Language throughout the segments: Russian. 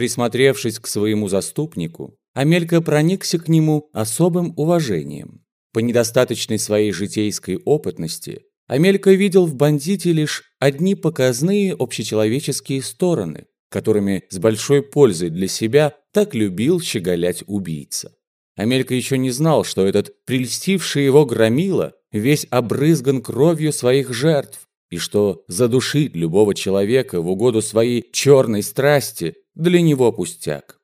Присмотревшись к своему заступнику, Амелька проникся к нему особым уважением. По недостаточной своей житейской опытности Амелька видел в бандите лишь одни показные общечеловеческие стороны, которыми с большой пользой для себя так любил щеголять убийца. Амелька еще не знал, что этот прельстивший его громила весь обрызган кровью своих жертв, и что задушить любого человека в угоду своей черной страсти для него пустяк.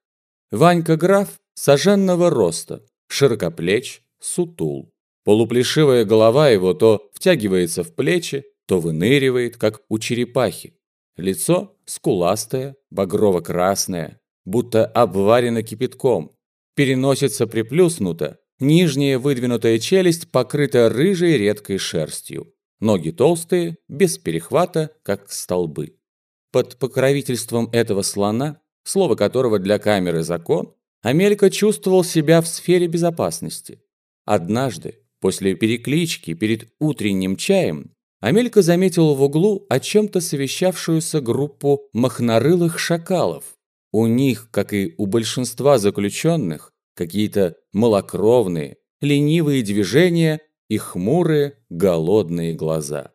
Ванька граф соженного роста, широкоплеч, сутул. Полуплешивая голова его то втягивается в плечи, то выныривает, как у черепахи. Лицо скуластое, багрово-красное, будто обварено кипятком. Переносится приплюснуто, нижняя выдвинутая челюсть покрыта рыжей редкой шерстью. Ноги толстые, без перехвата, как столбы. Под покровительством этого слона, слово которого для камеры закон, Амелька чувствовал себя в сфере безопасности. Однажды, после переклички перед утренним чаем, Амелька заметил в углу о чем-то совещавшуюся группу махнорылых шакалов. У них, как и у большинства заключенных, какие-то малокровные, ленивые движения и хмурые, голодные глаза.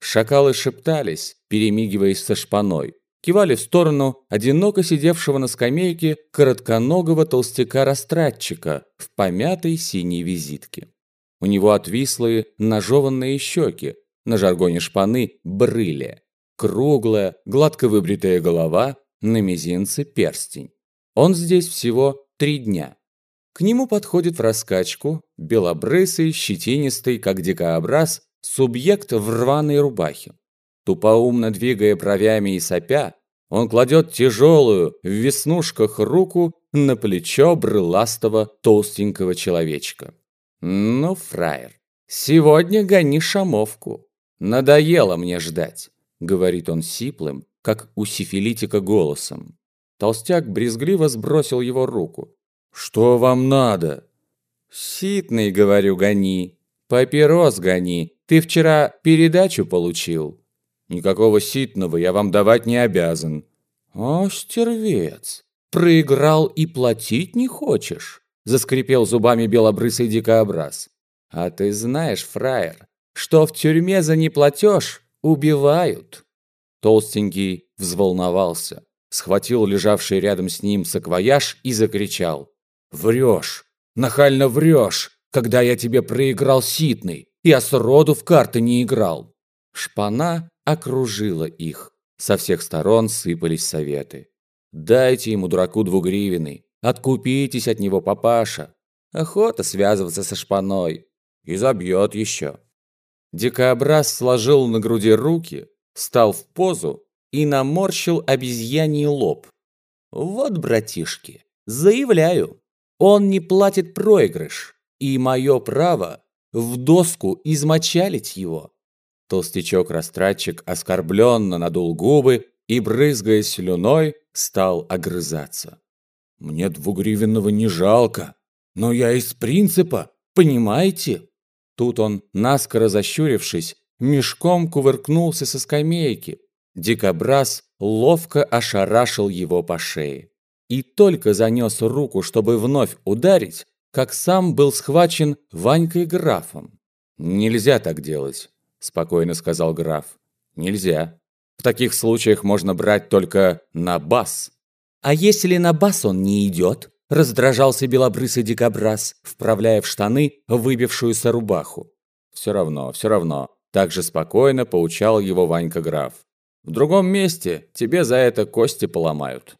Шакалы шептались, перемигиваясь со шпаной, кивали в сторону одиноко сидевшего на скамейке коротконогого толстяка-растратчика в помятой синей визитке. У него отвислые нажеванные щеки, на жаргоне шпаны брыли, круглая, гладко выбритая голова, на мизинце перстень. Он здесь всего три дня. К нему подходит в раскачку белобрысый, щетинистый, как дикообраз, субъект в рваной рубахе. Тупоумно двигая бровями и сопя, он кладет тяжелую в веснушках руку на плечо брыластого толстенького человечка. «Ну, фраер, сегодня гони шамовку. Надоело мне ждать», — говорит он сиплым, как у сифилитика голосом. Толстяк брезгливо сбросил его руку. «Что вам надо?» «Ситный, говорю, гони. Папирос гони. Ты вчера передачу получил». «Никакого ситного я вам давать не обязан». «О, стервец! Проиграл и платить не хочешь?» Заскрипел зубами белобрысый дикообраз. «А ты знаешь, фраер, что в тюрьме за неплатеж убивают?» Толстенький взволновался, схватил лежавший рядом с ним саквояж и закричал. «Врешь! Нахально врешь, когда я тебе проиграл ситный! Я сроду в карты не играл!» Шпана окружила их. Со всех сторон сыпались советы. «Дайте ему, дураку, двугривенный! Откупитесь от него, папаша! Охота связываться со шпаной! И забьет еще!» Дикообраз сложил на груди руки, встал в позу и наморщил обезьяний лоб. «Вот, братишки, заявляю, он не платит проигрыш, и мое право в доску измочалить его. Толстячок-растратчик оскорбленно надул губы и, брызгая слюной, стал огрызаться. «Мне двугривенного не жалко, но я из принципа, понимаете?» Тут он, наскоро защурившись, мешком кувыркнулся со скамейки. Дикобраз ловко ошарашил его по шее и только занес руку, чтобы вновь ударить, как сам был схвачен Ванькой графом. «Нельзя так делать», – спокойно сказал граф. «Нельзя. В таких случаях можно брать только на бас». «А если на бас он не идет?» – раздражался белобрысый дикобраз, вправляя в штаны выбившуюся рубаху. «Все равно, все равно», – также спокойно поучал его Ванька граф. «В другом месте тебе за это кости поломают».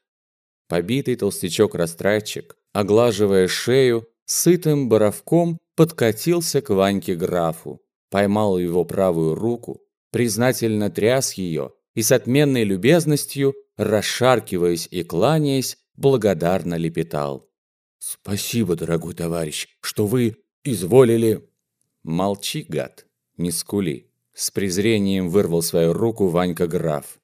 Побитый толстячок-растратчик, оглаживая шею, сытым боровком подкатился к Ваньке графу, поймал его правую руку, признательно тряс ее и с отменной любезностью, расшаркиваясь и кланяясь, благодарно лепетал. «Спасибо, дорогой товарищ, что вы изволили...» «Молчи, гад, не скули!» С презрением вырвал свою руку Ванька граф.